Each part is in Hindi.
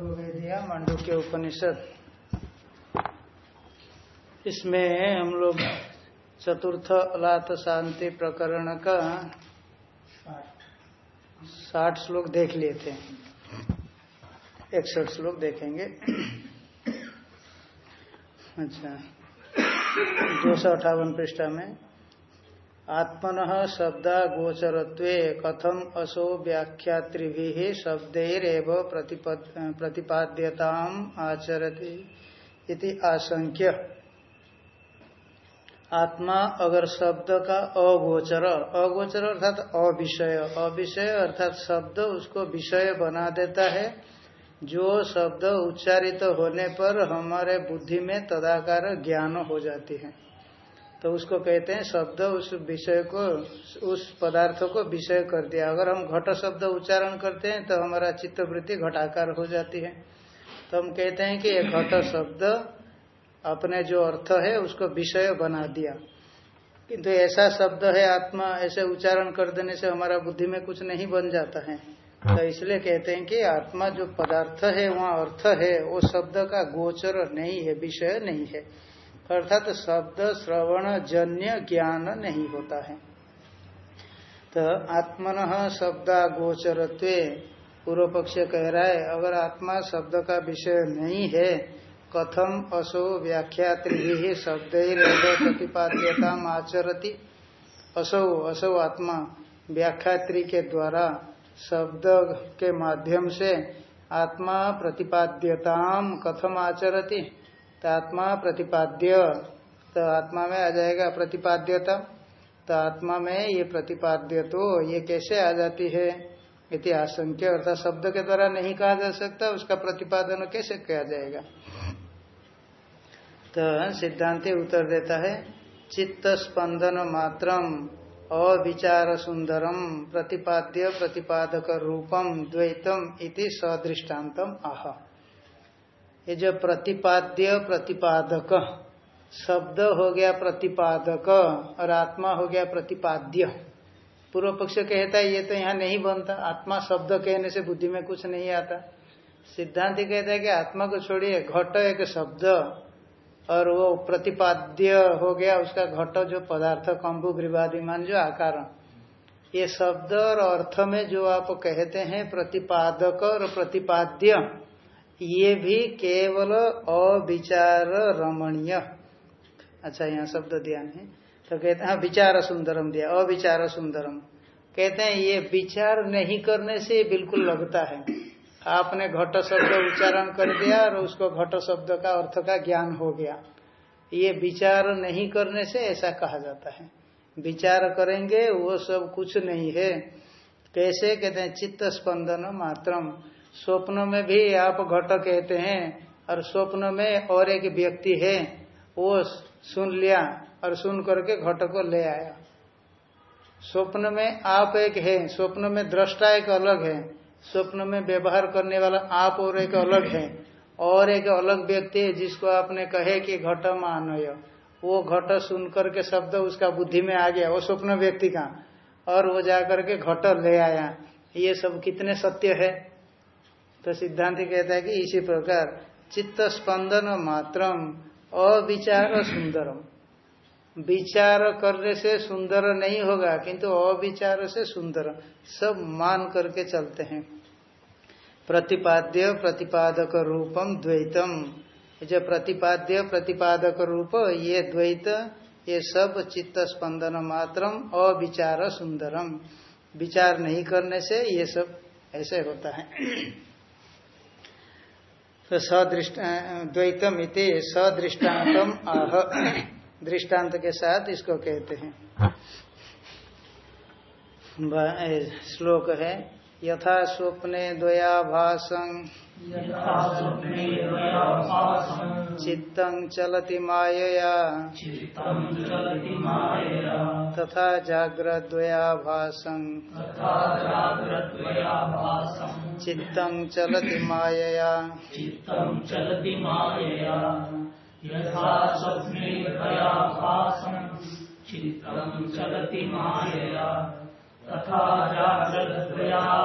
अथर्वेदिया मांडुक्य उपनिषद। इसमें हम लोग चतुर्थ अलात शांति प्रकरण का साठ श्लोक देख लिए थे इकसठ श्लोक देखेंगे। अच्छा। दो सौ अठावन पृष्ठा में आत्मन शब्दा गोचरत्व कथम असो व्याख्यात्रि शब्दैरव प्रतिपाद्यता आचरती आशंक्य। आत्मा अगर शब्द का अगोचर अगोचर अर्थात अविषय अविषय अर्थात शब्द उसको विषय बना देता है। जो शब्द उच्चारित होने पर हमारे बुद्धि में तदाकार ज्ञान हो जाती है। तो उसको कहते हैं शब्द उस विषय को, उस पदार्थ को विषय कर दिया। अगर हम घट शब्द उच्चारण करते हैं तो हमारा चित्तवृत्ति घटाकार हो जाती है। तो हम कहते हैं कि ये घट शब्द अपने जो अर्थ है, उसको विषय बना दिया। किंतु ऐसा शब्द है, आत्मा ऐसे उच्चारण कर देने से हमारा बुद्धि में कुछ नहीं बन जाता है। तो इसलिए कहते हैं कि आत्मा जो पदार्थ है, वहाँ अर्थ है, वो शब्द का गोचर नहीं है, विषय नहीं है। अर्थात तो शब्द, श्रवण, जन्य ज्ञान नहीं होता है। तो आत्मन शब्दा गोचरत्व पूर्व पक्ष कह रहा है, अगर आत्मा शब्द का विषय नहीं है, कथम असो व्याख्या त्रि शब्द प्रतिपाद्यता आचरती। असो असो आत्मा व्याख्यात्री के द्वारा शब्द के माध्यम से आत्मा प्रतिपाद्यताम कथम आचरती। तो आत्मा प्रतिपाद्य तो आत्मा में आ जाएगा प्रतिपाद्यता। तो आत्मा में ये प्रतिपाद्य तो ये कैसे आ जाती है? इति आशंक्य, अर्थात शब्द के द्वारा नहीं कहा जा सकता, उसका प्रतिपादन कैसे किया जाएगा? तो सिद्धांति उत्तर देता है, चित्त स्पंदन मात्रम, अविचार सुंदरम, प्रतिपाद्य प्रतिपादक रूपम द्वैतम इति सदृष्टान्तम आह। ये जो प्रतिपाद्य प्रतिपादक, शब्द हो गया प्रतिपादक और आत्मा हो गया प्रतिपाद्य। पूर्व पक्ष कहता है, ये तो यहाँ नहीं बनता। आत्मा शब्द कहने से बुद्धि में कुछ नहीं आता। सिद्धांत कहता है कि आत्मा को छोड़िए, घट एक शब्द और वो प्रतिपाद्य हो गया, उसका घट जो पदार्थ, कंबु, ग्रीवादिमान, जो आकार। ये शब्द और अर्थ में जो आप कहते हैं, प्रतिपादक और प्रतिपाद्य ये भी केवल अविचार रमणीय। अच्छा यहाँ शब्द दिया नहीं तो कहते हैं, विचार सुंदरम दिया, अविचार सुंदरम। कहते हैं, ये विचार नहीं करने से बिल्कुल लगता है। आपने घट शब्द उच्चारण कर दिया और उसको घट शब्द का अर्थ का ज्ञान हो गया। ये विचार नहीं करने से ऐसा कहा जाता है। विचार करेंगे, वो सब कुछ नहीं है। कैसे? कहते हैं, चित्त स्पंदन मात्रम। स्वप्न में भी आप घट कहते हैं और स्वप्न में और एक व्यक्ति है, वो सुन लिया और सुन करके घट को ले आया। स्वप्न में आप एक है, स्वप्न में दृष्टा एक अलग है, स्वप्न में व्यवहार करने वाला आप और एक अलग है। और एक अलग व्यक्ति है जिसको आपने कहे कि घट मानय। वो घट सुन करके शब्द उसका बुद्धि में आ गया, वो स्वप्न व्यक्ति का। और वो जाकर के घट ले आया। ये सब कितने सत्य है? तो सिद्धांत कहता है कि इसी प्रकार चित्त स्पंदन मात्रम, अविचार सुंदरम। विचार करने से सुंदर नहीं होगा, किंतु अविचार से सुंदर, सब मान करके चलते हैं। प्रतिपाद्य प्रतिपादक रूपम द्वैतम। जो प्रतिपाद्य प्रतिपादक रूप, ये द्वैत, ये सब चित्त स्पंदन मात्रम, अविचार सुंदरम। विचार नहीं करने से ये सब ऐसे होता है। तो सदृष्ट द्वैतम इति सदृष्टान्तम आह दृष्टांत के साथ इसको कहते हैं। श्लोक है यथा स्वप्ने द्वयाभासं। चित्तं चलति मायया। तथा जाग्रद्वयाभासं। चित्तं चलति मायया। चलति यथा स्वप्ने चित्तं चलति मायया। तथा जाग्रद्वयाभासं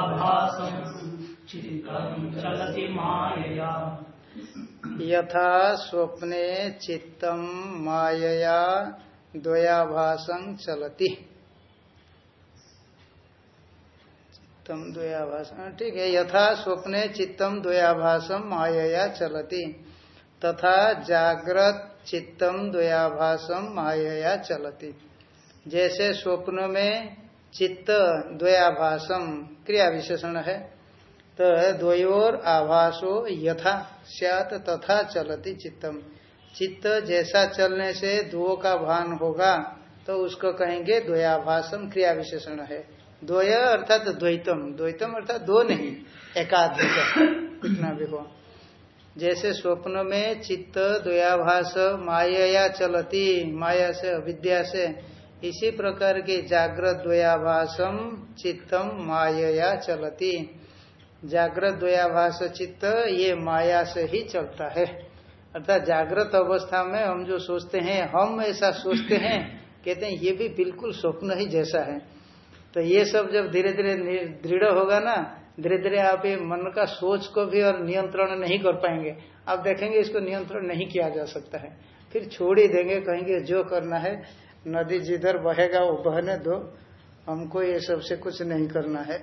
चलति मायया यथा स्वप्ने चित्तम मायया द्वयाभासं चलती। चित्तम ठीक है, यथा स्वप्ने चित्तम द्वयाभासम मायया चलती। तथा जागृत चित्तम द्वयाभासम मायया चलती। जैसे स्वप्न में चित्त द्वयाभासम क्रिया विशेषण है। तो द्वयोर आभासो यथा सत तथा चलती चित्तम। चित्त जैसा चलने से दो का भान होगा तो उसको कहेंगे द्वयाभासम क्रिया विशेषण है। द्वय अर्थात द्वैतम। द्वैतम अर्थात दो नहीं, एकाधिक। कितना भी हो। जैसे स्वप्न में चित्त द्वयाभास माया चलती, माया से अविद्या से इसी प्रकार की जागृत द्वयाभासम चित्तम माया चलती। जागृत द्वयाभास चित्त, ये माया से ही चलता है। अर्थात जागृत अवस्था में हम जो सोचते हैं, हम ऐसा सोचते हैं, कहते हैं, ये भी बिल्कुल स्वप्न ही जैसा है। तो ये सब जब धीरे धीरे दृढ़ होगा ना, धीरे धीरे आप ये मन का सोच को भी और नियंत्रण नहीं कर पाएँगे। आप देखेंगे इसको नियंत्रण नहीं किया जा सकता है। फिर छोड़ ही देंगे, कहेंगे, जो करना है नदी जिधर बहेगा, वो बहने दो। हमको ये सबसे कुछ नहीं करना है।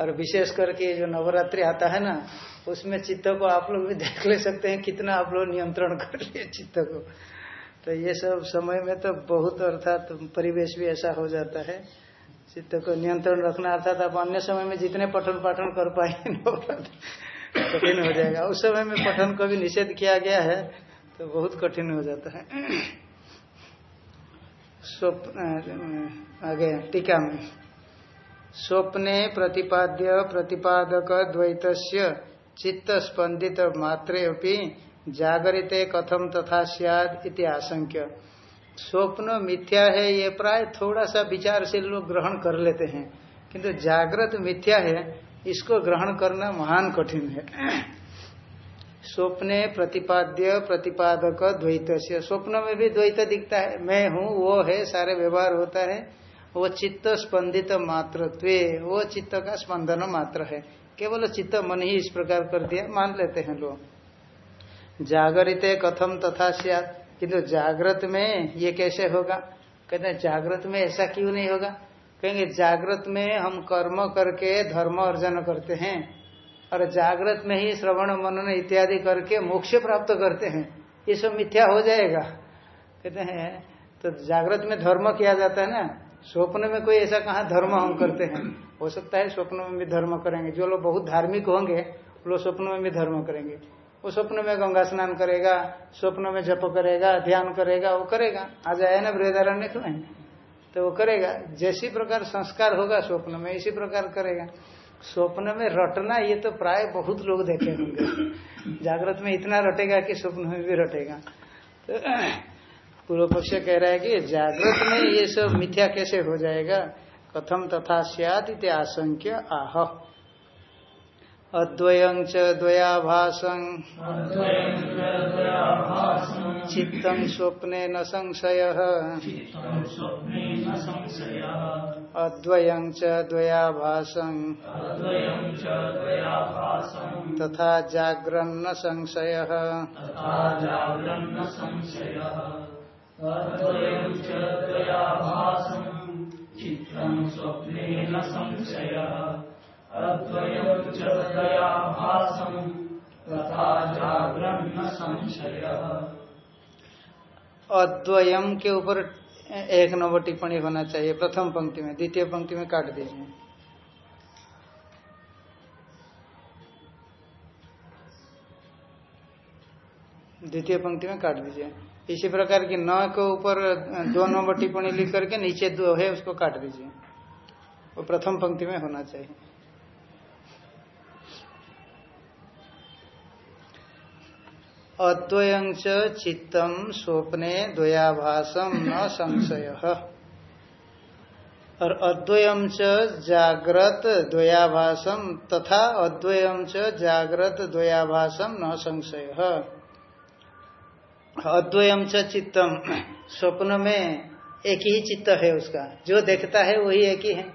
और विशेष करके जो नवरात्रि आता है ना, उसमें चित्त को आप लोग भी देख ले सकते हैं, कितना आप लोग नियंत्रण कर लिए चित्त को। तो ये सब समय में तो बहुत अर्थात तो परिवेश भी ऐसा हो जाता है। चित्त को नियंत्रण रखना अर्थात आप अन्य समय में जितने पठन पाठन कर पाए कठिन हो जाएगा। उस समय में पठन को भी निषेध किया गया है तो बहुत कठिन हो जाता है। आगे, टीका में। स्वप्ने प्रतिपाद्य प्रतिपादक द्वैत चित्त स्पंदित मात्रे जागरिते कथम तथा सियाद इति आशंक्य। स्वप्न मिथ्या है, ये प्राय थोड़ा सा विचार से लोग ग्रहण कर लेते हैं। किंतु जागृत मिथ्या है, इसको ग्रहण करना महान कठिन है। स्वप्ने प्रतिपाद्य प्रतिपादक द्वैत से स्वप्न में भी द्वैत दिखता है। मैं हूँ, वो है, सारे व्यवहार होता है। वो चित्त स्पंदित मात्र वो चित्त का स्पंदन मात्र है। केवल चित्त मन ही इस प्रकार कर दिया, मान लेते हैं लोग। जागरित कथम तथा किंतु जागृत में ये कैसे होगा? कहते हैं, जागृत में ऐसा क्यों नहीं होगा? कहेंगे, जागृत में हम कर्म करके धर्म अर्जन करते हैं। और जागृत में ही श्रवण, मनन इत्यादि करके मोक्ष प्राप्त करते हैं। ये सब मिथ्या हो जाएगा। कहते हैं तो जागृत में धर्म किया जाता है ना? स्वप्न में कोई ऐसा कहा धर्म हम करते हैं? हो सकता है स्वप्न में भी धर्म करेंगे। जो लोग बहुत धार्मिक होंगे, वो लोग स्वप्न में भी धर्म करेंगे। वो स्वप्न में गंगा स्नान करेगा, स्वप्न में जप करेगा, ध्यान करेगा, वो करेगा। आ जाए ना वृदारण्य तो वो करेगा। जैसी प्रकार संस्कार होगा, स्वप्न में इसी प्रकार करेगा। स्वप्न में रटना, ये तो प्राय बहुत लोग देखे होंगे। जागृत में इतना रटेगा कि स्वप्न में भी रटेगा। तो पूर्व पक्ष कह रहा है कि जागृत में ये सब मिथ्या कैसे हो जाएगा? कथम तथा सियात आशंक्य आह। अद्वयं च द्वयाभासं। चित्तं स्वप्ने न संशयः। अद्वयं च द्वयाभासं। तथा जाग्रन्न संशयः। चित्तं स्वप्ने न संशयः। अद्वयम के ऊपर एक नंबर टिप्पणी होना चाहिए, प्रथम पंक्ति में, द्वितीय पंक्ति में काट दीजिए। द्वितीय पंक्ति में काट दीजिए। इसी प्रकार की न के ऊपर दो नंबर टिप्पणी लिख करके नीचे दो है, उसको काट दीजिए। वो प्रथम पंक्ति में होना चाहिए। अद्वयं चित्तम स्वप्ने द्वयाभासम न संशय। और अद्वयम च जागृत द्वयाभासम तथा अद्वयम च जागृत द्वयाभासम न संशय। अद्वयम च चित्तम स्वप्न में एक ही चित्त है उसका। जो देखता है वही एक ही है।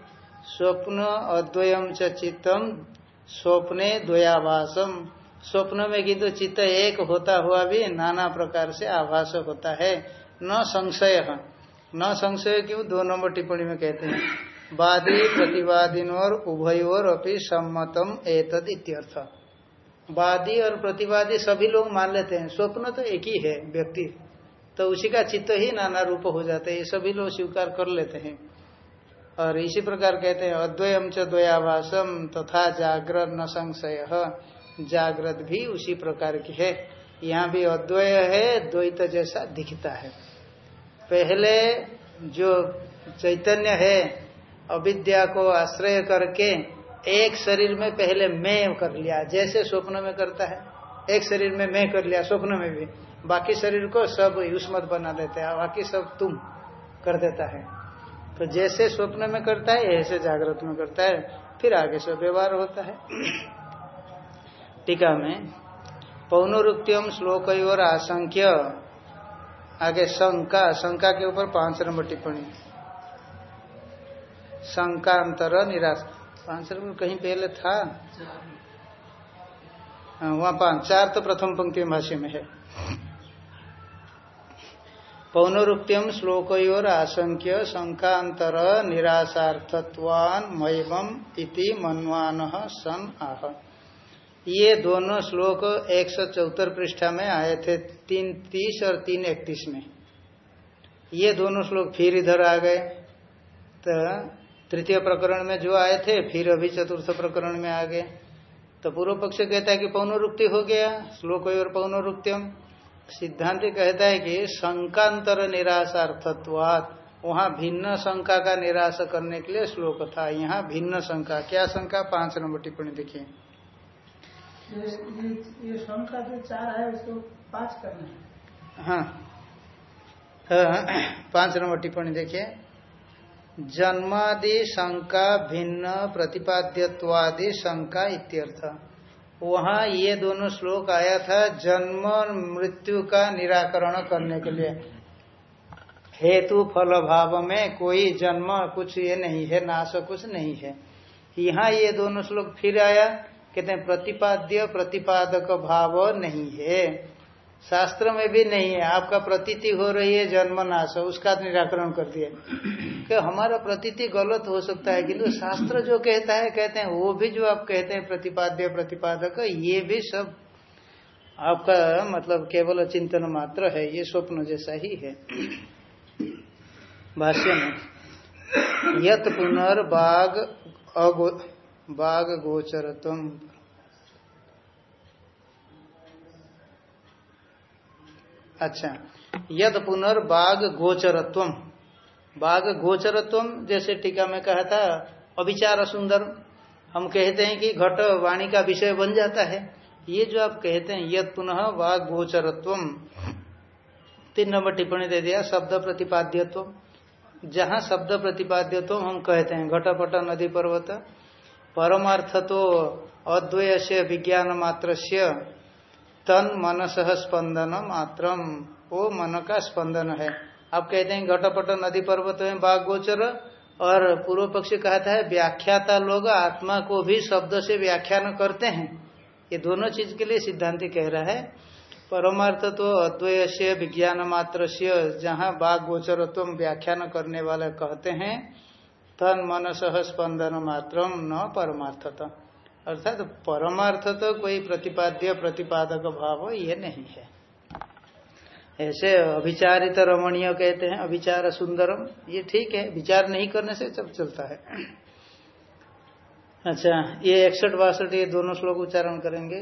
स्वप्न अद्वयम च चित्तम स्वप्ने द्वयाभासम स्वप्न में किंतु चित्त एक होता हुआ भी नाना प्रकार से आभास होता है। न संशय। न संशय क्यों? दो नंबर टिप्पणी में कहते हैं। वादी, प्रतिवादीन और उभयोर अपनी सम्मतम एतद इत्यर्थ। वादी और प्रतिवादी सभी लोग मान लेते हैं। स्वप्न तो एक ही है, व्यक्ति। तो उसी का चित्त ही नाना रूप हो जाते हैं। ये सभी लोग स्वीकार कर लेते हैं। और इसी प्रकार कहते हैं अद्वयम च द्वयाभाषम तथा जागृत न संशय। जागृत भी उसी प्रकार की है। यहाँ भी अद्वय है, द्वैत जैसा दिखता है। पहले जो चैतन्य है, अविद्या को आश्रय करके एक शरीर में पहले मैं कर लिया, जैसे स्वप्न में करता है। एक शरीर में मैं कर लिया, स्वप्न में भी। बाकी शरीर को सब युष्मत बना देते हैं, बाकी सब तुम कर देता है। तो जैसे स्वप्न में करता है, ऐसे जागृत में करता है, फिर आगे से व्यवहार होता है। टीका में पौनरुक्तियम श्लोक और आशंक्य आगे शंका शंका के ऊपर पाँच नंबर टिप्पणी। शंकांतर निराश। पाँच नंबर कहीं पहले था? हाँ, वहाँ पाँच चार तो प्रथम पंक्ति भाष्य में है। पौनरुक्तियम श्लोकोर आशंक्य शंकांतर निराशार्थत्वान मयम इति मनवान सन आह। ये दोनों श्लोक एक सौ चौहत्तर पृष्ठा में आए थे, तीन तीस और तीन इकतीस में। ये दोनों श्लोक फिर इधर आ गए। तो तृतीय प्रकरण में जो आए थे, फिर अभी चतुर्थ प्रकरण में आ गए। तो पूर्व पक्ष कहता है कि पौनरुक्ति हो गया, श्लोक और पौनरुक्त्यम। सिद्धांत कहता है कि शंकांतर निराशार्थत्वात, वहाँ भिन्न शंका का निराश करने के लिए श्लोक था। यहाँ भिन्न शंका। क्या शंका? पाँच नंबर टिप्पणी देखिए। जो चार है उसको पाँच करना है। हाँ, हाँ पाँच नंबर टिप्पणी देखिए। जन्मादि शंका भिन्न प्रतिपाद्यवादि शंका इत्यर्थ। वहाँ ये दोनों श्लोक आया था जन्म मृत्यु का निराकरण करने के लिए। हेतु फल भाव में कोई जन्म कुछ ये नहीं है नाश कुछ नहीं है। यहाँ ये दोनों श्लोक फिर आया। कहते हैं, प्रतिपाद्य प्रतिपादक भाव नहीं है। शास्त्र में भी नहीं है। आपका प्रतीति हो रही है, जन्म नाश, उसका निराकरण कर दिया। कि हमारा प्रतीति गलत हो सकता है? किंतु शास्त्र जो कहता है, कहते हैं, वो भी जो आप कहते हैं, प्रतिपाद्य प्रतिपादक, ये भी सब आपका मतलब केवल चिंतन मात्र है, ये स्वप्न जैसा ही है। भाष्य में, यत पुनर्बाग बाघ गोचरत्म अच्छा यद पुनर्बाघ गोचरत्व बाघ गोचरत्व जैसे टीका में कहा था अभिचार सुंदर हम कहते हैं कि घट वाणी का विषय बन जाता है। ये जो आप कहते हैं, यद पुनः बाघ गोचरत्व तीन नंबर टिप्पणी दे दिया, शब्द प्रतिपाद्यत्व। जहाँ शब्द प्रतिपाद्यत्व हम कहते हैं, घटपट, नदी, पर्वत परमार्थ तो अद्वय से विज्ञान मात्र से तन मनस स्पंदन मात्रम। वो मन का स्पंदन है। आप कहते हैं घटपट नदी पर्वत में बाघ गोचर और पूर्व पक्षी कहता है व्याख्याता लोग आत्मा को भी शब्द से व्याख्यान करते हैं। ये दोनों चीज़ के लिए सिद्धांति कह रहा है। परमार्थ तो अद्वय से विज्ञान मात्र से जहाँ बाघ गोचरत्व व्याख्यान करने वाले कहते हैं। तन मनस स्पंदन मात्र न परमार्थता। अर्थात तो परमार्थ तो कोई प्रतिपाद्य, प्रतिपादक भाव ये नहीं है। ऐसे अभिचारित रमणीय कहते हैं अभिचार सुंदरम, ये ठीक है, विचार नहीं करने से सब चलता है। अच्छा ये इकसठ बासठ, ये दोनों श्लोक उच्चारण करेंगे।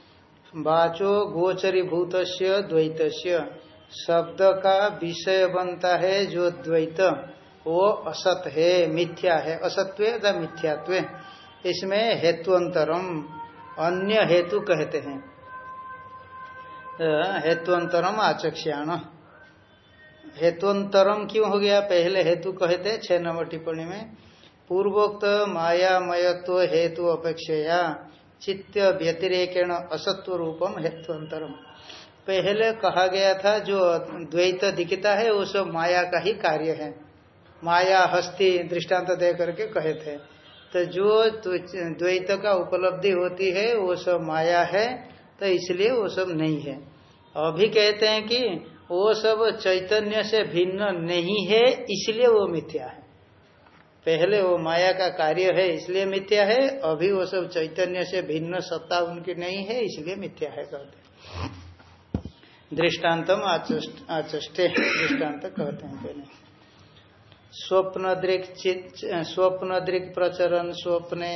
वाचो गोचरीभूत द्वैत शब्द का विषय बनता है जो द्वैत। वो असत है, मिथ्या है। असत्व या मिथ्यात्व। इसमें हेतुअंतरम, अन्य हेतु कहते हैं। हेतुअंतरम आचक्ष्याण। हेतुअंतरम क्यों हो गया? पहले हेतु कहते छह नंबर टिप्पणी में। पूर्वोक्त मायामयत्व हेतु अपेक्षा चित्त व्यतिरेकेण असत्व रूपम हेतुअंतरम पहले कहा गया था, जो द्वैत दिखता है, वो सब माया का ही कार्य है। माया, हस्ती, दृष्टांत दे करके कहे थे। तो जो द्वैत का उपलब्धि होती है, वो सब माया है तो इसलिए वो सब नहीं है। अभी कहते हैं कि वो सब चैतन्य से भिन्न नहीं है, इसलिए वो मिथ्या है। पहले वो माया का कार्य है, इसलिए मिथ्या है, अभी वो सब चैतन्य से भिन्न सत्ता उनकी नहीं है, इसलिए मिथ्या है कहते दृष्टान्तम आचष्टे दृष्टांत कहते हैं पहले। स्वप्न दृक् स्वप्न दृक् प्रचरण स्वप्ने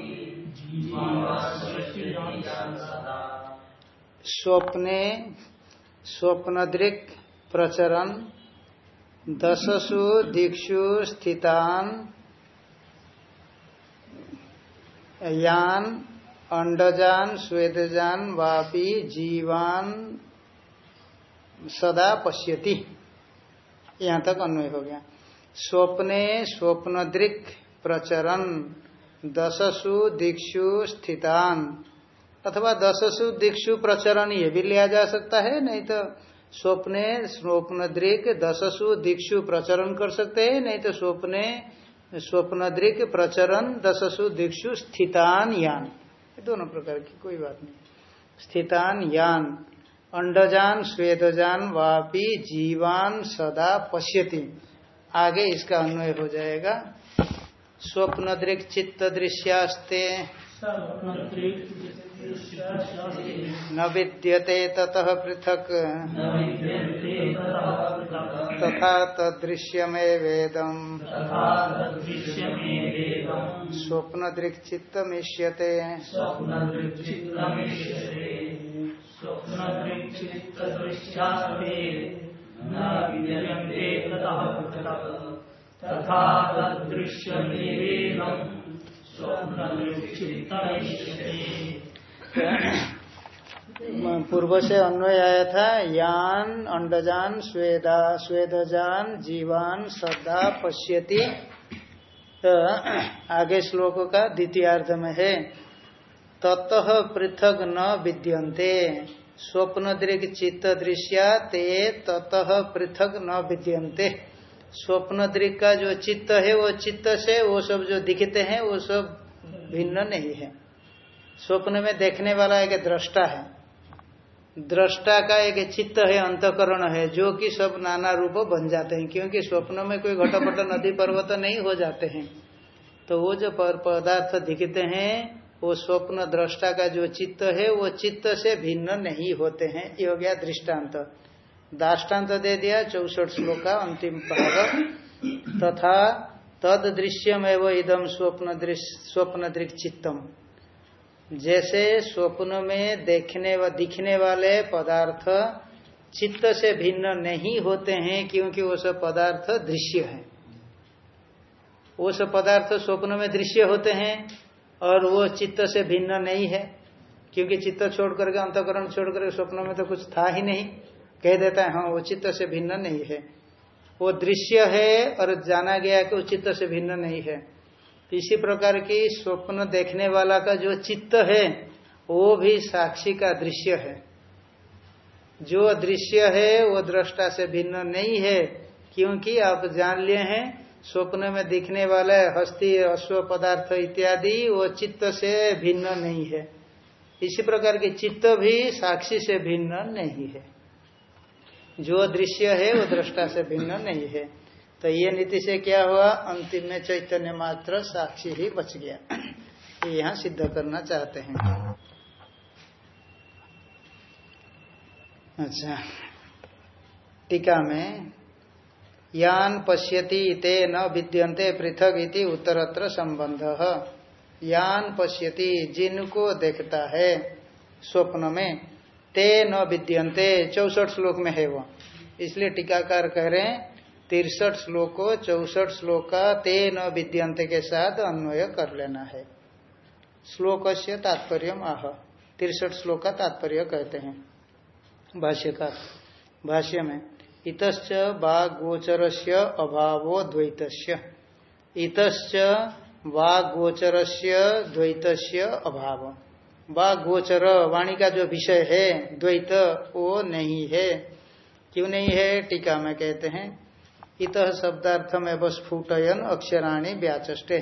स्वप्ने, स्वप्नदृक् प्रचरण दशसु दीक्षु स्थितान, यान अंडजान स्वेदजान, वापी जीवान सदा पश्यति। यहाँ तक अन्वय हो गया। स्वप्ने, स्वप्नदृक् प्रचरण दशसु दीक्षु स्थितान। अथवा दशसु दीक्षु प्रचरण ये भी लिया जा सकता है, नहीं तो स्वप्ने स्वप्नदृक दशसु दीक्षु प्रचरण कर सकते हैं, नहीं तो स्वप्ने स्वप्नदृक प्रचरण दशसु दीक्षु स्थितान यान। दोनों प्रकार की कोई बात नहीं। स्थितान यान, अंडजान, स्वेदजान, वापी, जीवान, सदा पश्यति। आगे इसका अन्वय हो जाएगा। स्वप्न दृक् चित्त दृश्यास्ते न विद्यते ततः पृथक। तथा तदृश्यमे वेदम। स्वप्न दृक् चित्तमिष्यते स्वप्न पूर्व से अन्वय आया था, यान, अंडजान, स्वेदा, स्वेदजान, जीवान, सदा, पश्यति। तो आगे श्लोक का द्वितीयार्ध में है ततः पृथक न विद्यन्ते। स्वप्न दृग चित्त दृश्या ते ततः पृथक न विद्यंते स्वप्न दृग का जो चित्त है, वो चित्त से वो सब जो दिखते हैं, वो सब भिन्न नहीं है। स्वप्न में देखने वाला एक दृष्टा है। दृष्टा का एक चित्त है, अंतकरण है, जो कि सब नाना रूप बन जाते हैं, क्योंकि स्वप्न में कोई घटपट, नदी पर्वत नहीं हो जाते हैं। तो वो जो पदार्थ दिखते हैं, वो स्वप्न दृष्टा का जो चित्त है, वो चित्त से भिन्न नहीं होते हैं। ये हो गया दृष्टांत दाष्टान्त दे दिया, चौसठ श्लोक का अंतिम भाग। तथा तद दृश्यम एवं इदम स्वप्न स्वप्न दृक् चित्तम जैसे स्वप्न में देखने व, दिखने वाले पदार्थ चित्त से भिन्न नहीं होते हैं, क्योंकि वो सब पदार्थ दृश्य है। वो सब पदार्थ स्वप्न में दृश्य होते हैं, और वो चित्त से भिन्न नहीं है, क्योंकि चित्त छोड़ करके अंतकरण छोड़ करके स्वप्न में तो कुछ था ही नहीं। कह देता है हाँ वो चित्त से भिन्न नहीं है। वो दृश्य है और जाना गया कि वो चित्त से भिन्न नहीं है। इसी प्रकार की स्वप्न देखने वाला का जो चित्त है, वो भी साक्षी का दृश्य है। जो दृश्य है, वो दृष्टा से भिन्न नहीं है, क्योंकि आप जान लिए हैं, स्वप्न में दिखने वाला हस्ती, अश्व पदार्थ इत्यादि, वो चित्त से भिन्न नहीं है। इसी प्रकार के चित्त भी साक्षी से भिन्न नहीं है। जो दृश्य है वो दृष्टा से भिन्न नहीं है। तो ये नीति से क्या हुआ? अंतिम में चैतन्य मात्र साक्षी ही बच गया। ये यहाँ सिद्ध करना चाहते हैं। अच्छा। टीका में, यान पश्यति ते न विद्यन्ते पृथक इति उत्तरत्र संबंध। यान पश्यति जिनको देखता है, स्वप्न में। ते न विद्यन्ते, चौसठ श्लोक में है वो। इसलिए टीकाकार कह रहे हैं, तिरसठ श्लोक को, चौसठ श्लोक का ते न विद्यंत के साथ अन्वय कर लेना है। श्लोक से तात्पर्य आह। तिरसठ श्लोक का तात्पर्य कहते हैं। भाष्य का भाष्य में, इतश्च वागोचर से अभावो द्वैत इतश्च वागोचर से द्वैत अभाव वागोचर वाणी का जो विषय है, द्वैत, वो नहीं है। क्यों नहीं है? टीका में कहते हैं, इत शब्दार्थ में स्फुटयन अक्षराणी व्याचे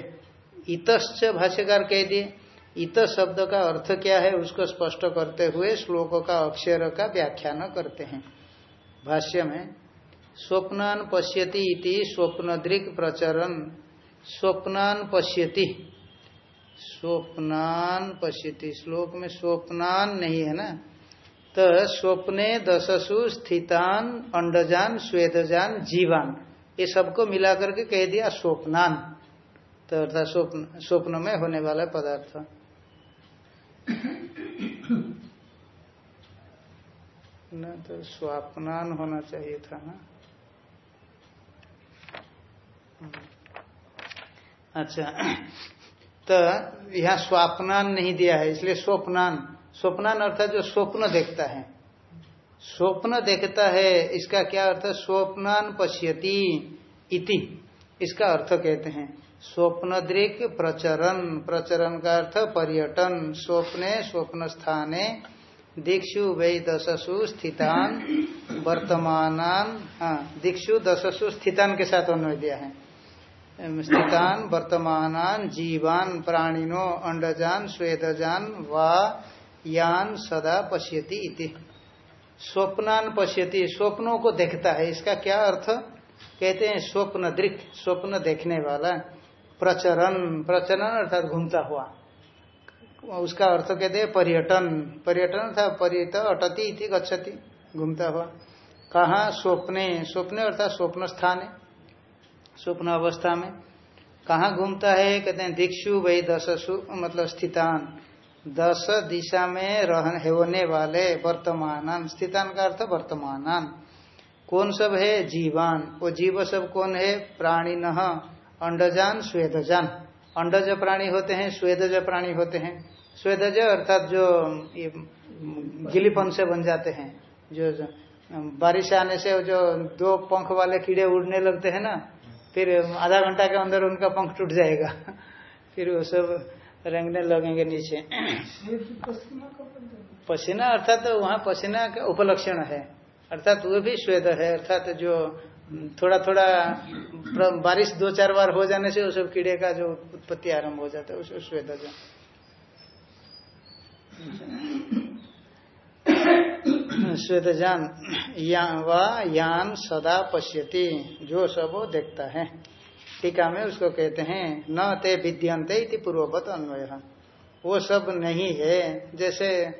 इतश्च भाष्यकार कह दिए, इत शब्द का अर्थ क्या है उसको स्पष्ट करते हुए श्लोक का अक्षर का व्याख्यान करते हैं। भाष्य में, स्वप्नान पश्यति इति स्वप्नदृक प्रचरण स्वप्नान पश्यति। स्वप्नान पश्यति। श्लोक में स्वप्नान नहीं है ना? तो स्वप्ने दशसु स्थितान, अंडजान, स्वेदजान, जीवान। ये सबको मिलाकर के कह दिया स्वप्नान। तो अर्थात स्वप्न स्वप्न में होने वाला पदार्थ। न तो स्वापनान होना चाहिए था ना? अच्छा तो यहाँ स्वापनान नहीं दिया है, इसलिए स्वप्नान। स्वप्नान अर्थात जो स्वप्न देखता है। स्वप्न देखता है, इसका क्या अर्थ है? स्वप्नान पश्यति इति। इसका अर्थ कहते हैं, स्वप्न दृक प्रचरण प्रचरण का अर्थ पर्यटन। स्वप्ने स्वप्न स्थाने दीक्षु वै दशसु स्थितान। वर्तमान हाँ दीक्षु, दशसु, स्थितान के साथ अन्वय दिया है। स्थितान वर्तमान जीवान प्राणिनो अंडजान स्वेदजान वा यान सदा पश्यति इति। स्वप्नान पश्यति, स्वप्नों को देखता है। इसका क्या अर्थ? कहते हैं स्वप्न दृक, स्वप्न देखने वाला। प्रचरण प्रचरण अर्थात घूमता हुआ। उसका अर्थ कहते हैं पर्यटन। पर्यटन था परित अटती इति गच्छति, घूमता हुआ। कहा? स्वप्ने। स्वप्ने अर्थात स्वप्न स्थान। है स्वप्न अवस्था में। कहा घूमता है? कहते हैं दीक्षु वही दशसु मतलब स्थितान। दस दिशा में रहने होने वाले वर्तमान स्थितान का अर्थ वर्तमान कौन सब है? जीवान। वो जीव सब कौन है? प्राणी न अंडजान स्वेदजान। अंडज प्राणी होते हैं स्वेदज प्राणी होते हैं। स्वेदज अर्थात जो गिलीपन से बन जाते हैं। जो, जो बारिश आने से जो दो पंख वाले कीड़े उड़ने लगते हैं ना फिर आधा घंटा के अंदर उनका पंख टूट जाएगा। फिर वो सब रंगने लगेंगे नीचे। पसीना अर्थात तो वहाँ पसीना का उपलक्षण है। अर्थात वो भी श्वेद है। अर्थात तो जो थोड़ा थोड़ा बारिश दो चार बार हो जाने से वो सब कीड़े का जो उत्पत्ति आरंभ हो जाता है उसको श्वेद जो श्वेतजान या यान सदा पश्यति, जो सब वो देखता है। टीका में उसको कहते हैं, न ते विद्यंते पूर्ववत अन्वय। वो सब नहीं है, जैसे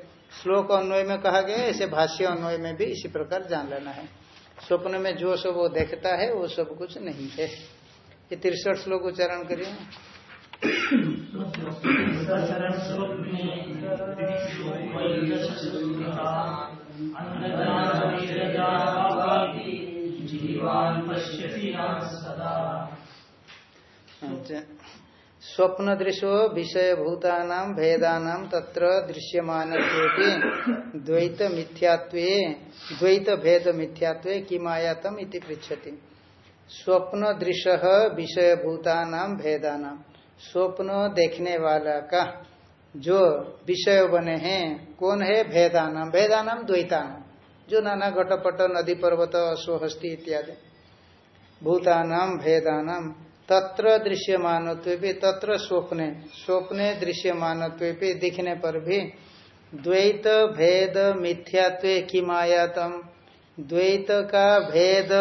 श्लोक अन्वय में कहा गया ऐसे भाष्य अन्वय में भी इसी प्रकार जान लेना है। स्वप्न में जो सब वो देखता है, वो सब कुछ नहीं है। ये तिरसठ श्लोक उच्चारण करिए। स्वप्न दृशो विषय भूतानाम भेदानाम तत्र दृश्यमान द्वैत मिथ्यात्व द्वैत भेद मिथ्यात्व किमायातम इति पृछति स्वप्न दृश विषय भूतानाम भेदानाम स्वप्न देखने वाला का? जो विषय बने हैं, कौन है? भेदानाम। भेदानाम द्वैतानाम जो नाना घटपट, नदी पर्वत स्वहस्ती इत्यादि। भूतानाम, भेदानाम। तत्र दृश्यमान तत्र स्वप्ने। स्वप्ने दृश्यमान दिखने पर भी द्वैत, भेद, मिथ्यात्व किमायातम। द्वैत का भेद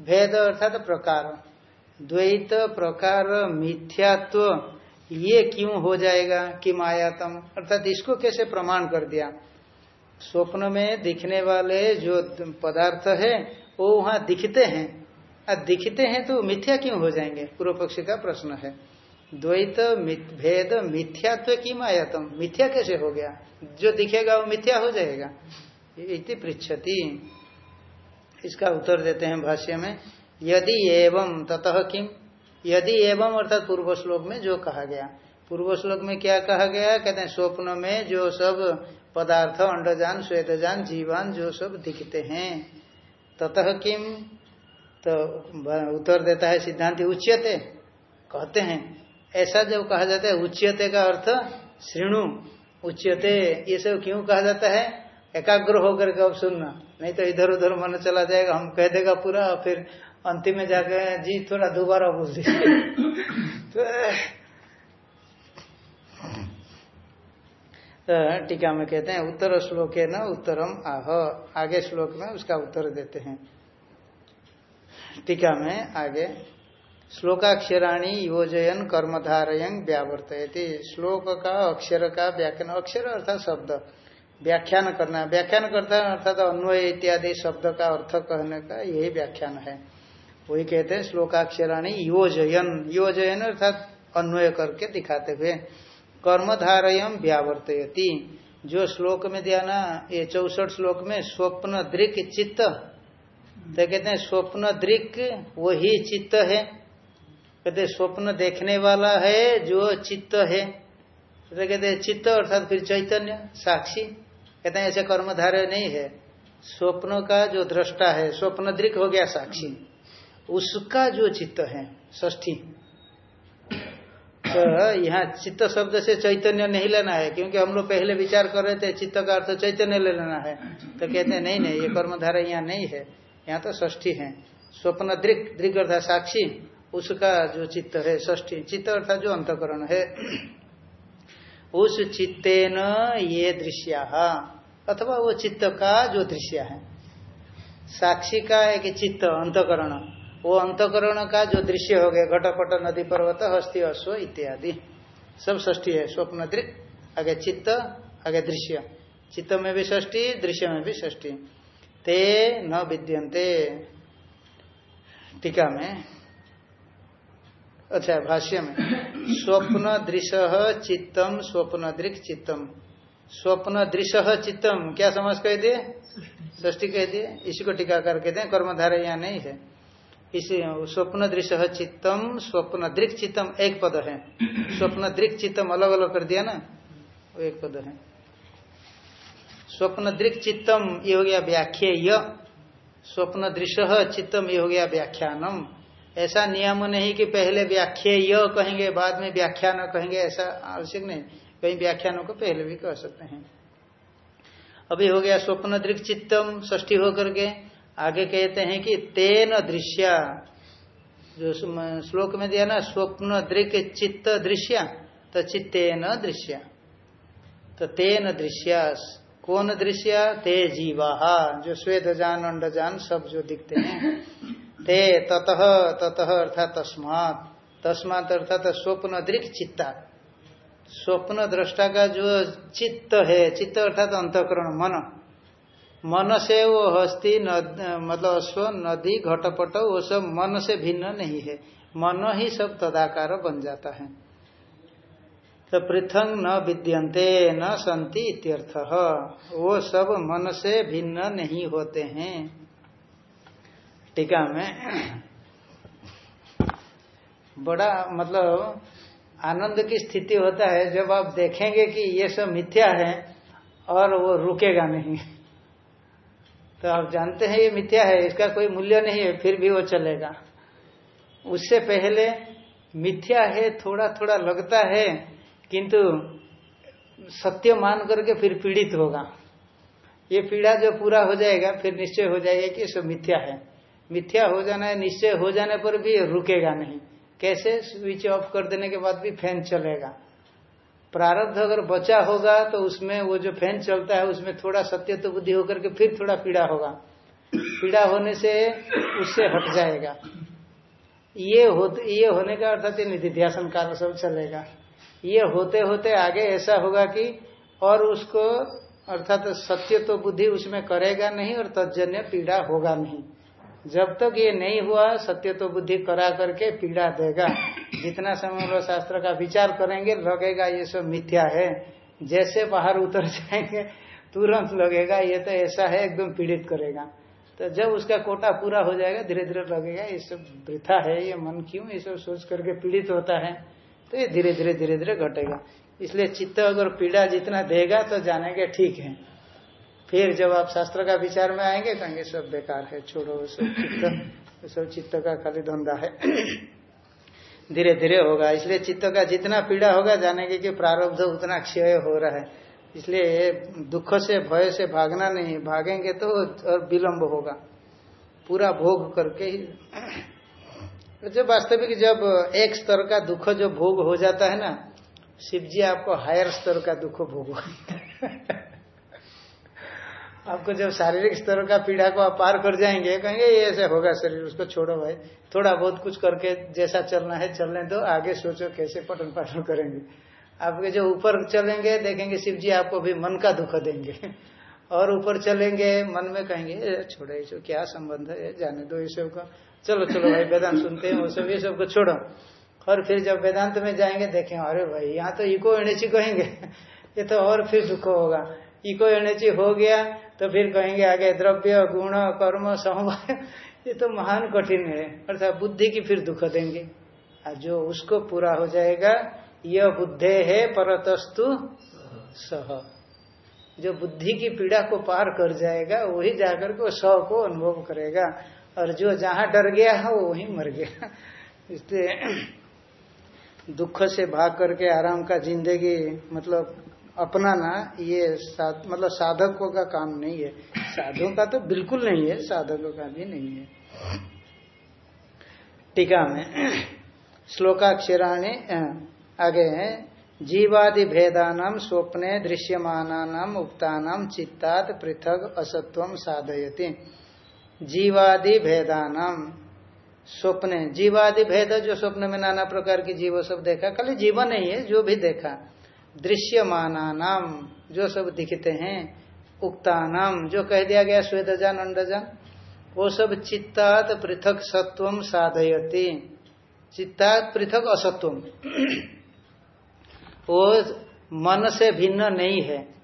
भेद अर्थात प्रकार। द्वैत, प्रकार, मिथ्यात्व ये क्यों हो जाएगा? कि मायातम अर्थात इसको कैसे प्रमाण कर दिया? स्वप्न में दिखने वाले जो पदार्थ है, वो वहाँ दिखते हैं। अब दिखते हैं तो मिथ्या क्यों हो जाएँगे? पूर्व पक्षी का प्रश्न है। द्वैत भेद, मिथ्यात्व की मायातम मिथ्या कैसे हो गया? जो दिखेगा वो मिथ्या हो जाएगा। इति पृछति इसका उत्तर देते हैं भाष्य में, यदि एवं ततः किम? यदि एवं अर्थात पूर्व श्लोक में जो कहा गया। पूर्व श्लोक में क्या कहा गया कहते हैं, स्वप्न में जो सब पदार्थ, अंडजान, श्वेतजान, जीवान, जो सब दिखते हैं। ततः किम? तो उत्तर देता है, सिद्धांत, उच्यते। कहते हैं। ऐसा जब कहा जाता है, उच्यते का अर्थ श्रीणु। उच्यते, ये सब क्यों कहा जाता है? एकाग्र होकर के अब सुनना। नहीं तो इधर उधर मन चला जाएगा, हम कह देगा पूरा, फिर अंतिम में जाके जी थोड़ा दोबारा बोल दीजिए। तो टीका में कहते हैं उत्तर श्लोक है न उत्तरम आह। आगे श्लोक में उसका उत्तर देते हैं। टीका में आगे श्लोकाक्षराणी योजयन कर्मधारयन व्यावर्तयति। श्लोक का अक्षर का व्याख्यान अक्षर अर्थात शब्द। व्याख्यान करना व्याख्यान करता है अर्थात अन्वय इत्यादि शब्द का अर्थ कहने का यही व्याख्यान है। वही कहते हैं श्लोकाक्षराणी योजयन। योजयन अर्थात अन्वय करके दिखाते हुए। कर्मधारयम व्यावर्तयति। जो श्लोक में दिया ना, ये चौसठ श्लोक में स्वप्न दृक चित्त। तो कहते हैं स्वप्न दृक, वही चित्त है। कहते स्वप्न देखने वाला है, जो चित्त है। तो कहते चित्त अर्थात फिर चैतन्य, साक्षी। कहते हैं ऐसे कर्मधारय नहीं है। स्वप्न का जो दृष्टा है, स्वप्न दृक हो गया साक्षी। उसका जो चित्त है ष्ठी तो यहाँ चित्त शब्द से चैतन्य नहीं लेना है, क्योंकि हम लोग पहले विचार कर रहे थे चित्त का अर्थ चैतन्य ले लेना है। तो कहते हैं, नहीं नहीं, ये कर्मधारा यहाँ नहीं है, यहाँ तो ष्ठी है। स्वप्न दृक दृक अर्थात साक्षी, उसका जो चित्त है ष्ठी चित्त अर्थात जो अंतकरण है। उस चित्तेन ये दृश्या, अथवा वो चित्त का जो दृश्य है। साक्षी का एक चित्त, अंतकरण। वो अंतकरण का जो दृश्य हो गया, घटपट, नदी पर्वत, हस्ती, अश्व इत्यादि। सब ष्ठी है, स्वप्न दृक आगे चित्त, आगे दृश्य। चित्त में भी ष्ठी दृश्य में भी ष्ठी ते न विद्यंते टीका में। अच्छा भाष्य में। स्वप्न, दृश्य, चित्तम, स्वप्न, दृक, चित्तम। स्वप्न, दृश्य, चित्तम। क्या समझ कह दिए? ष्टी कह दिए। इसी को टीका करके हैं कर्मधारा यहाँ नहीं है। इसी स्वप्न दृश्य चित्तम स्वप्न दृक चित्तम एक पद है। स्वप्न दृक चित्तम अलग अलग कर दिया ना, वो एक पद है। स्वप्न दृक चित्तम ये हो गया व्याख्या स्वप्न दृश्य चित्तम, ये हो गया व्याख्यानम। ऐसा नियम नहीं कि पहले व्याख्या कहेंगे, बाद में व्याख्यान कहेंगे, ऐसा आवश्यक नहीं। कहीं व्याख्यानों को पहले भी कह सकते हैं। अभी हो गया स्वप्न दृक चित्तम ष्ठी होकर के आगे कहते हैं कि तेन दृश्य, जो श्लोक में दिया ना, स्वप्न दृक चित्त दृश्य तो चित्तेन दृश्य। तो तेन दृश्य, कौन दृश्य? ते जीवा, जो स्वेद जान, अंड जान, सब जो दिखते हैं। ते ततः ततः अर्थात तस्मात। तस्मात अर्थात स्वप्न दृक चित्ता। स्वप्न दृष्टा का जो चित्त है, चित्त अर्थात अंतकरण, मन। मन से वो हस्ती मतलब अश्व नदी घटपट, वो सब मन से भिन्न नहीं है। मन ही सब तदाकार बन जाता है। तो पृथंग न विद्यंते न संति इत्यर्थ। वो सब मन से भिन्न नहीं होते हैं। टीका में बड़ा मतलब आनंद की स्थिति होता है। जब आप देखेंगे कि ये सब मिथ्या है और वो रुकेगा नहीं। तो आप जानते हैं ये मिथ्या है, इसका कोई मूल्य नहीं है, फिर भी वो चलेगा। उससे पहले मिथ्या है थोड़ा थोड़ा लगता है, किंतु सत्य मान करके फिर पीड़ित होगा। ये पीड़ा जो पूरा हो जाएगा, फिर निश्चय हो जाएगा कि सब मिथ्या है। मिथ्या हो जाना है, निश्चय हो जाने पर भी रुकेगा नहीं। कैसे? स्विच ऑफ़ कर देने के बाद भी फ़ैन चलेगा। प्रारब्ध अगर बचा होगा तो उसमें वो जो फ़ैन चलता है, उसमें थोड़ा सत्य तो बुद्धि होकर के फिर थोड़ा पीड़ा होगा। पीड़ा होने से उससे हट जाएगा। ये होते, ये होने का अर्थात ये निधिध्यासन काल सब चलेगा। ये होते होते आगे ऐसा होगा कि और उसको अर्थात सत्य तो बुद्धि उसमें करेगा नहीं और तजन्य पीड़ा होगा नहीं। जब तक ये नहीं हुआ सत्य तो बुद्धि करा करके पीड़ा देगा। जितना समय लोग शास्त्र का विचार करेंगे, लगेगा ये सब मिथ्या है। जैसे बाहर उतर जाएँगे, तुरंत लगेगा, ये तो ऐसा है, एकदम पीड़ित करेगा। तो जब उसका कोटा पूरा हो जाएगा धीरे धीरे लगेगा, ये सब वृथा है, ये मन क्यों, ये सब सोच करके पीड़ित होता है तो ये धीरे धीरे धीरे धीरे घटेगा। इसलिए चित्त अगर पीड़ा जितना देगा तो जानेंगे ठीक है। फिर जब आप शास्त्र का विचार में आएँगे, कहेंगे, सब बेकार है, छोड़ो सब चित्त सब चित्त का खाली धंधा है। धीरे धीरे होगा। इसलिए चित्त का जितना पीड़ा होगा जानेंगे कि प्रारब्ध उतना क्षय हो रहा है। इसलिए दुख से, भय से भागना नहीं। भागेंगे तो और विलंब होगा। पूरा भोग करके ही। जब वास्तविक जब एक स्तर का दुख जो भोग हो जाता है ना शिव जी आपको हायर स्तर का दुख भोग आपको जब शारीरिक स्तर का पीड़ा को आप पार कर जाएँगे, कहेंगे, ये ऐसे होगा शरीर, उसको छोड़ो भाई। थोड़ा बहुत कुछ करके जैसा चलना है चलने दो आगे सोचो कैसे पठन पाठन करेंगे। आपके जो ऊपर चलेंगे, देखेंगे शिव जी आपको भी मन का दुख देंगे। और ऊपर चलेंगे, मन में कहेंगे छोड़ो, ये क्या संबंध है? जाने दो, ये सब का। चलो चलो भाई, वेदांत सुनते हैं, वो सब, ये सबको छोड़ो। और फिर जब वेदांत में जाएँगे, देखें, अरे भाई, यहाँ तो इको एनर्जी कहेंगे। ये तो और फिर दुख होगा। इको एनर्जी हो गया तो फिर कहेंगे आगे द्रव्य, गुण, कर्म, समवाय, ये तो महान कठिन है। अर्थात बुद्धि की फिर दुख देंगे। जो उसको पूरा हो जाएगा, यह बुद्धे है, परतस्तु सह। जो बुद्धि की पीड़ा को पार कर जाएगा, वही जाकर के स को अनुभव करेगा। और जो जहाँ डर गया है, वो वही मर गया। इसलिए दुख से भाग करके आराम का ज़िंदगी मतलब अपनाना ये साध, मतलब साधकों का काम नहीं है। साधुओं का तो बिल्कुल नहीं है साधकों का भी नहीं है। टीका में श्लोकाक्षराणी आगे है। जीवादि भेदानाम स्वप्ने दृश्यमान उक्तानाम चित्तात पृथक असत्व साधयति। जीवादि भेदानाम स्वप्ने जीवादि भेद जो स्वप्न में नाना प्रकार की जीव सब देखा खाली जीवन नहीं है जो भी देखा। दृश्यमान नाम जो सब दिखते हैं उक्ता नाम जो कह दिया गया श्वेतजान, अंडजान, वो सब चित्तात पृथक सत्वम साधयती। चित्तात पृथक असत्वम वो मन से भिन्न नहीं है।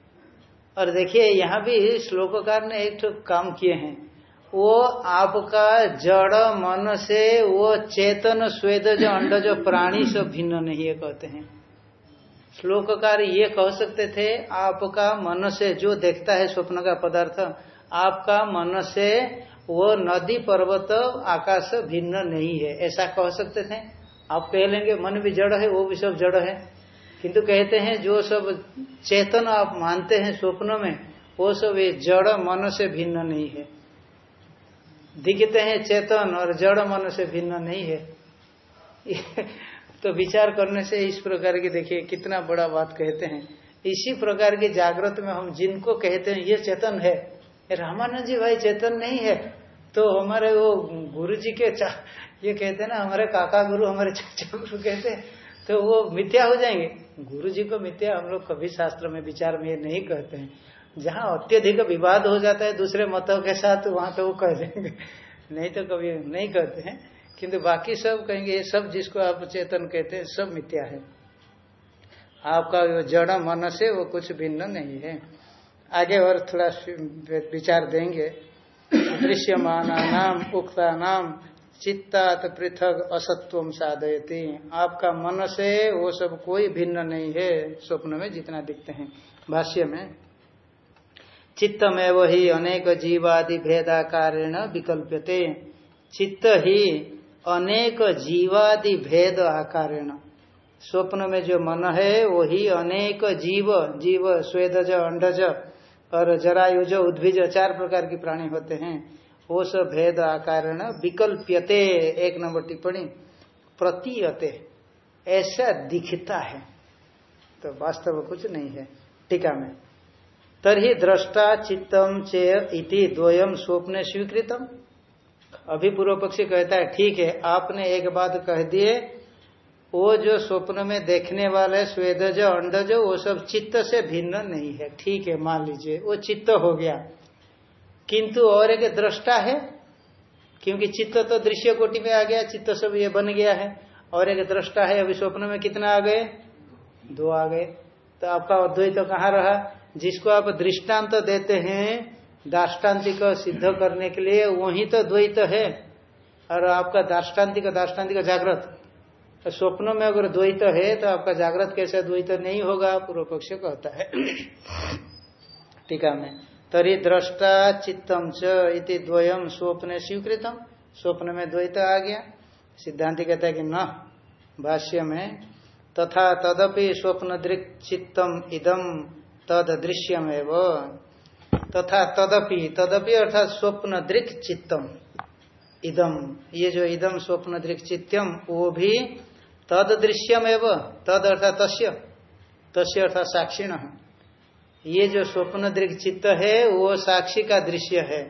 और देखिए, यहाँ भी श्लोककार ने एक तो काम किए हैं। वो आपका जड़ मन से, वो चेतन स्वेद जो अंड जो प्राणी सब भिन्न नहीं है कहते हैं। श्लोककार ये कह सकते थे, आपका मन से जो देखता है स्वप्न का पदार्थ, आपका मन से वो नदी पर्वत आकाश भिन्न नहीं है। ऐसा कह सकते थे। आप कह लेंगे, मन भी जड़ है, वो भी सब जड़ है। किंतु कहते हैं, जो सब चेतन आप मानते हैं स्वप्न में, वो सब ये जड़ मन से भिन्न नहीं है। दिखते हैं चेतन और जड़ मन से भिन्न नहीं है। तो विचार करने से इस प्रकार की देखिए, कितना बड़ा बात कहते हैं। इसी प्रकार के जागृत में हम जिनको कहते हैं, ये चेतन है। रामानंद जी भाई चेतन नहीं है। तो हमारे वो गुरु जी के ये कहते हैं ना, हमारे काका गुरु, हमारे चाचा गुरु कहते हैं। तो वो मिथ्या हो जाएँगे। गुरु जी को मिथ्या हम लोग कभी शास्त्र में, विचार में ये नहीं कहते हैं। जहाँ अत्यधिक विवाद हो जाता है दूसरे मतों के साथ, वहाँ तो वो कह देंगे। नहीं तो कभी नहीं कहते हैं। किंतु बाकी सब कहेंगे, ये सब जिसको आप चेतन कहते हैं, सब मिथ्या है। आपका जो जड़ मन से वो कुछ भिन्न नहीं है। आगे और थोड़ा विचार देंगे। दृश्यमान नाम, उक्ता नाम, चित्तात पृथक असत्व साधयती। आपका मन से वो सब कोई भिन्न नहीं है, स्वप्न में जितना दिखते हैं। भाष्य में चित्त में वही अनेक जीवादि भेदाकारेण विकल्प्यते। चित्त ही अनेक जीवादि भेद आकारेण। स्वप्न में जो मन है, वही अनेक जीव जीव स्वेदज, अंडज और जरायुज, उद्भिज, चार प्रकार की प्राणी होते हैं। वो सब भेद आकारण विकल्प्यते, एक नंबर टिप्पणी, प्रतीयते। ऐसा दिखता है। तो वास्तव कुछ नहीं है, टीका में। तरी दृष्टा चित्तम चे इति द्वयम स्वप्न स्वीकृतम। अभी पूर्व पक्षी कहता है, ठीक है, आपने एक बात कह दिए वो जो स्वप्न में देखने वाले स्वेदज, अंडज, वो सब चित्त से भिन्न नहीं है। ठीक है, मान लीजिए, वो चित्त हो गया। किंतु और एक दृष्टा है, क्योंकि चित्त तो दृश्य कोटि में आ गया, चित्त सब ये बन गया है। और एक दृष्टा है, अभी स्वप्न में कितना आ गए? दो आ गए। तो आपका अद्वैत तो कहाँ रहा? जिसको आप दृष्टांत तो देते हैं दाष्टान्तिक सिद्ध करने के लिए वही तो द्वैत है। और आपका दाष्टान्तिक दाष्टान्तिक जागृत। तो स्वप्नों में अगर द्वैत है तो आपका जागृत कैसे द्वैत नहीं होगा? पूर्व पक्ष कहता है। टीका में। तरी दृष्टा चित्तम च इति द्वयम स्वप्न स्वीकृतम। स्वप्न में द्वैत आ गया। सिद्धांति कहता है कि न, भाष्य में, तथा तदपि स्वप्न दृक् चित्तम इदम तद दृश्यम तथा तदपि तदपि अर्थात स्वप्न दृक् चित्तम इदम ये जो इदम स्वप्न दृक् चित्तम वो भी तद दृश्यम एवं तद अर्थात तस्य तस्य अर्थात साक्षिण। ये जो स्वप्न दृग चित्त है, वो साक्षी का दृश्य है।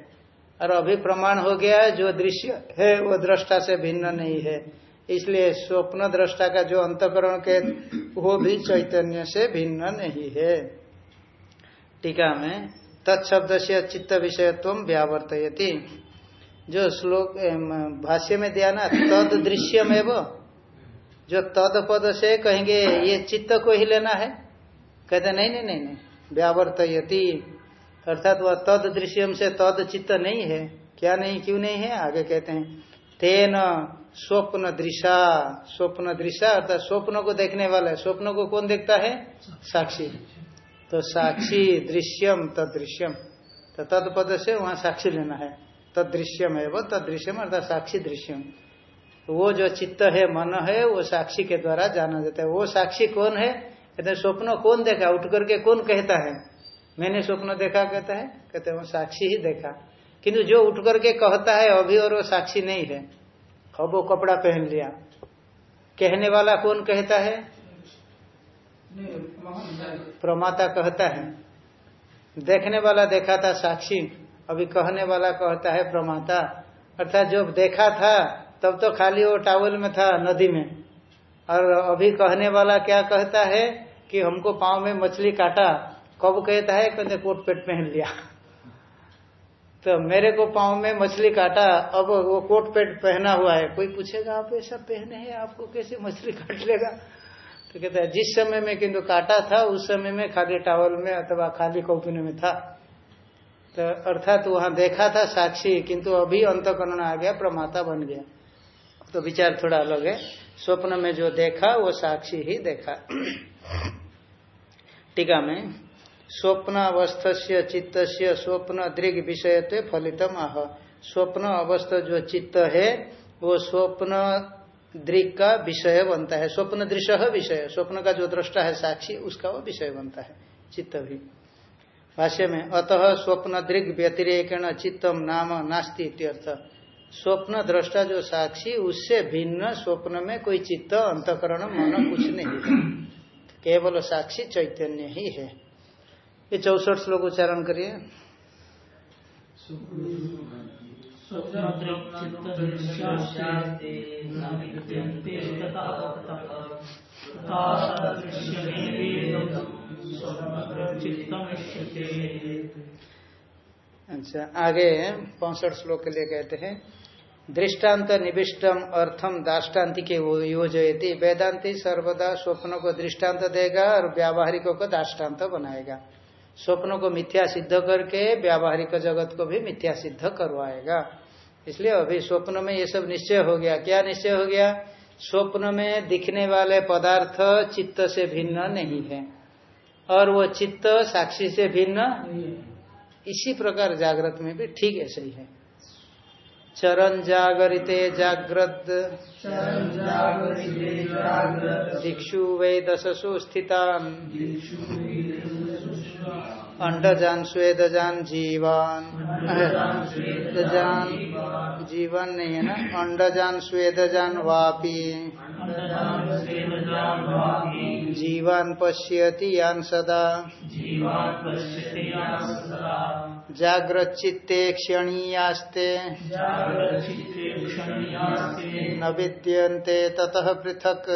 और अभी प्रमाण हो गया, जो दृश्य है, वो दृष्टा से भिन्न नहीं है। इसलिए स्वप्न दृष्टा का जो अंतकरण के, वो भी चैतन्य से भिन्न नहीं है। टीका में तत्शब्द से चित्त विषयत्व व्यावर्तयती। जो श्लोक भाष्य में दिया ना, तद एवं जो तद पद से कहेंगे, ये चित्त को ही लेना है, कहते नहीं नहीं नहीं नहीं व्यावर्त अर्थात वह तद दृश्यम से तद चित्त नहीं है, क्या नहीं, क्यों नहीं है, आगे कहते हैं, तेन स्वप्न दृशा स्वप्न दृशा, अर्थात स्वप्न को देखने वाला है, स्वप्न को कौन देखता है? साक्षी। तो साक्षी दृश्यम तदृश्यम। तो तद पद से वहाँ साक्षी लेना है। तदृश्यम है वो तदृश्यम अर्थात साक्षी दृश्यम। वो जो चित्त है, मन है, वो साक्षी के द्वारा जाना जाता है। वो साक्षी कौन है? कहते स्वप्न कौन देखा? उठ करके कौन कहता है? मैंने स्वप्न देखा, कहता है। कहते वो साक्षी ही देखा। किंतु जो उठ करके कहता है, अभी और वो साक्षी नहीं है। अब वो कपड़ा पहन लिया। कहने वाला कौन कहता है? प्रमाता कहता है, देखने वाला देखा था साक्षी, अभी कहने वाला कहता है प्रमाता। अर्थात जो देखा था, तब तो खाली वो टावल में था नदी में। और अभी कहने वाला क्या कहता है कि हमको पाँव में मछली काटा, कब कहता है, कहते, कोट पेट पहन लिया। तो मेरे को पाँव में मछली काटा, अब वो कोट पेट पहना हुआ है। कोई पूछेगा, आप ऐसा पहने हैं, आपको कैसे मछली काट लेगा? तो कहता है, जिस समय में किंतु काटा था, उस समय में खाली टावल में अथवा खाली कौपिन में था। तो अर्थात तो वहाँ देखा था साक्षी, किंतु अभी अंतकरण आ गया, प्रमाता बन गया। तो विचार थोड़ा अलग है। स्वप्न में जो देखा, वो साक्षी ही देखा। टीका में स्वप्न अवस्थ से चित्त से स्वप्न दृग विषय फलितम आह। स्वप्न अवस्थ जो चित्त है, वो स्वप्न दृग का विषय बनता है। स्वप्न दृश्य विषय। स्वप्न का जो दृष्टा है साक्षी, उसका वो विषय बनता है। चित्त भी भाष्य में अतः स्वप्न दृग व्यतिरेकण चित्तम नाम नास्ती इत्यर्थ। स्वप्न दृष्टा जो साक्षी, उससे भिन्न स्वप्न में कोई चित्त, अंतकरण, मन कुछ नहीं है। केवल साक्षी चैतन्य ही है। ये चौसठ श्लोक उच्चारण करिए। अच्छा आगे पौसठ श्लोक के लिए कहते हैं, दृष्टांत निविष्टम अर्थम दाष्टान्ति के योजयती, वेदांति सर्वदा स्वप्न को दृष्टांत देगा और व्यावहारिकों को दाष्टान्त बनाएगा। स्वप्न को मिथ्या सिद्ध करके व्यावहारिक जगत को भी मिथ्या सिद्ध करवाएगा। इसलिए अभी स्वप्न में ये सब निश्चय हो गया। क्या निश्चय हो गया? स्वप्न में दिखने वाले पदार्थ चित्त से भिन्न नहीं है। और वो चित्त साक्षी से भिन्न इसी प्रकार जागृत में भी ठीक ऐसे ही है। चरण जागरिते जाग्रत दिक्षु वे दशसु स्थिता अंडजान, स्वेदजान, जीवान। जान जीवन नहीं है ना? अंडजान, स्वेदजान, वापी। जीवान पश्यति यान सदा। जाग्रचित्ते क्षणीयास्ते। न विद्यन्ते ततः पृथक्।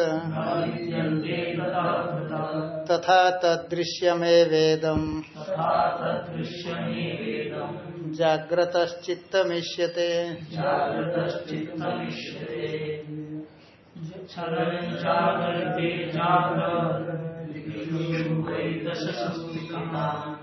तथा तदृश्यमेवेदम् तथा तदृश्यमेवेदम् जाग्रतश्चित्तमिष्यते।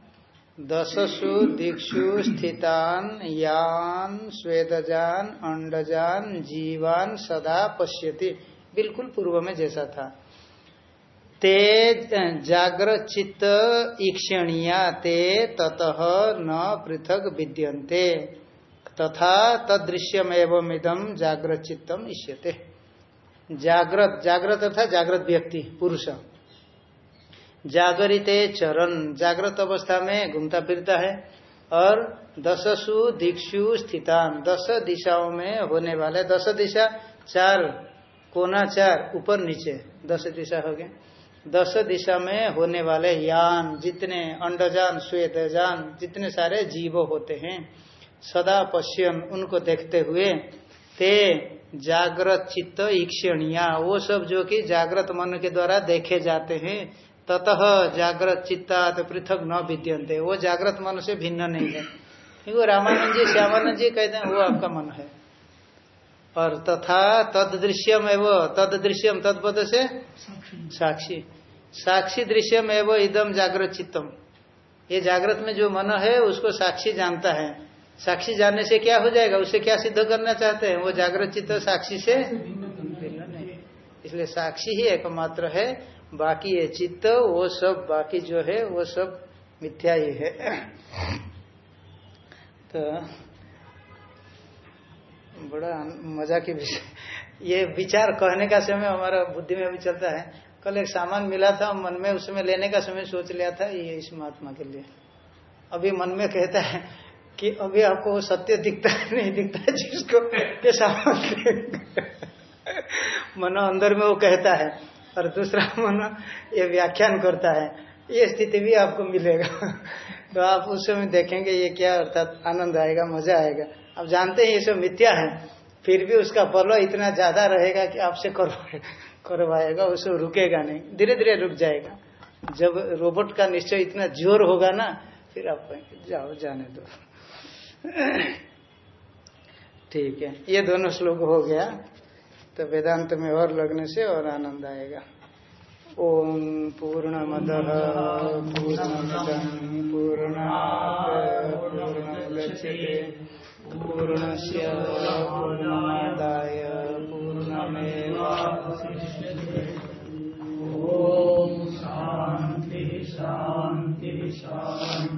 दशसु दिक्षु, स्थितान, यान, स्वेदजान अंडजान जीवान सदा पश्यति। बिल्कुल पूर्व में जैसा था। ते जागृत चित्त ईक्षणिया, ते ततः न पृथक विद्यन्ते। तथा तदृश्यमेवं इदम जागृत चित्तम इष्यते। जागृत जागृत अर्थात जागृत व्यक्ति, पुरुष। जागरिते चरण जागृत अवस्था में घूमता फिरता है और दशसु दिक्षु स्थितान। दस दिशाओं में होने वाले दस दिशा, चार कोना चार ऊपर नीचे। दस दिशा हो गए दस दिशा में होने वाले यान, जितने अंडजान, श्वेतजान, जितने सारे जीव होते हैं, सदा पश्यन, उनको देखते हुए ते जागृत चित्त, ईक्षणिया, वो सब जो कि जागृत मन के द्वारा देखे जाते हैं ततः जागृत चित्ता तो पृथक न विद्यंते वो जागृत मन से भिन्न नहीं है। क्योंकि रामानंद जी श्यामानंद जी कहते हैं वो आपका मन है। और तथा तद दृश्यम एवं तद दृश्यम तत्पद से साक्षी। साक्षी दृश्यम एवं इदम जागृत चित्तम। ये जागृत में जो मन है उसको साक्षी जानता है। साक्षी जानने से क्या हो जाएगा? उसे क्या सिद्ध करना चाहते हैं? वो जागृत चित्त साक्षी से भिन्न नहीं। इसलिए साक्षी ही एकमात्र है। बाकी ये चित्त, वो सब बाकी जो है, वो सब मिथ्या ही है। तो बड़ा मज़ा की विषय। ये विचार कहने का समय हमारा बुद्धि में अभी चलता है। कल एक सामान मिला था मन में उसमें लेने का समय सोच लिया था, ये इस महात्मा के लिए। अभी मन में कहता है कि अभी आपको वो सत्य दिखता है, नहीं दिखता है जिसको, ये सामान मन अंदर में वो कहता है और दूसरा मन ये व्याख्यान करता है, ये स्थिति भी आपको मिलेगा। तो आप उस समय देखेंगे ये क्या अर्थात आनंद आएगा, मज़ा आएगा। आप जानते हैं ये सब मिथ्या है, फिर भी उसका फल इतना ज़्यादा रहेगा कि आपसे करवाएगा उसको रुकेगा नहीं धीरे धीरे रुक जाएगा। जब रोबोट का निश्चय इतना ज़ोर होगा ना, फिर आप जाओ, जाने दो। ठीक है, ये दोनों श्लोक हो गया। तो वेदांत में और लगने से और आनंद आएगा। ओम पूर्ण मद पूर्णमदम पूर्ण पूर्णस्य पूर्णमादाय पूर्णमेवावशिष्यते। ॐ शान्ति शान्ति शान्ति।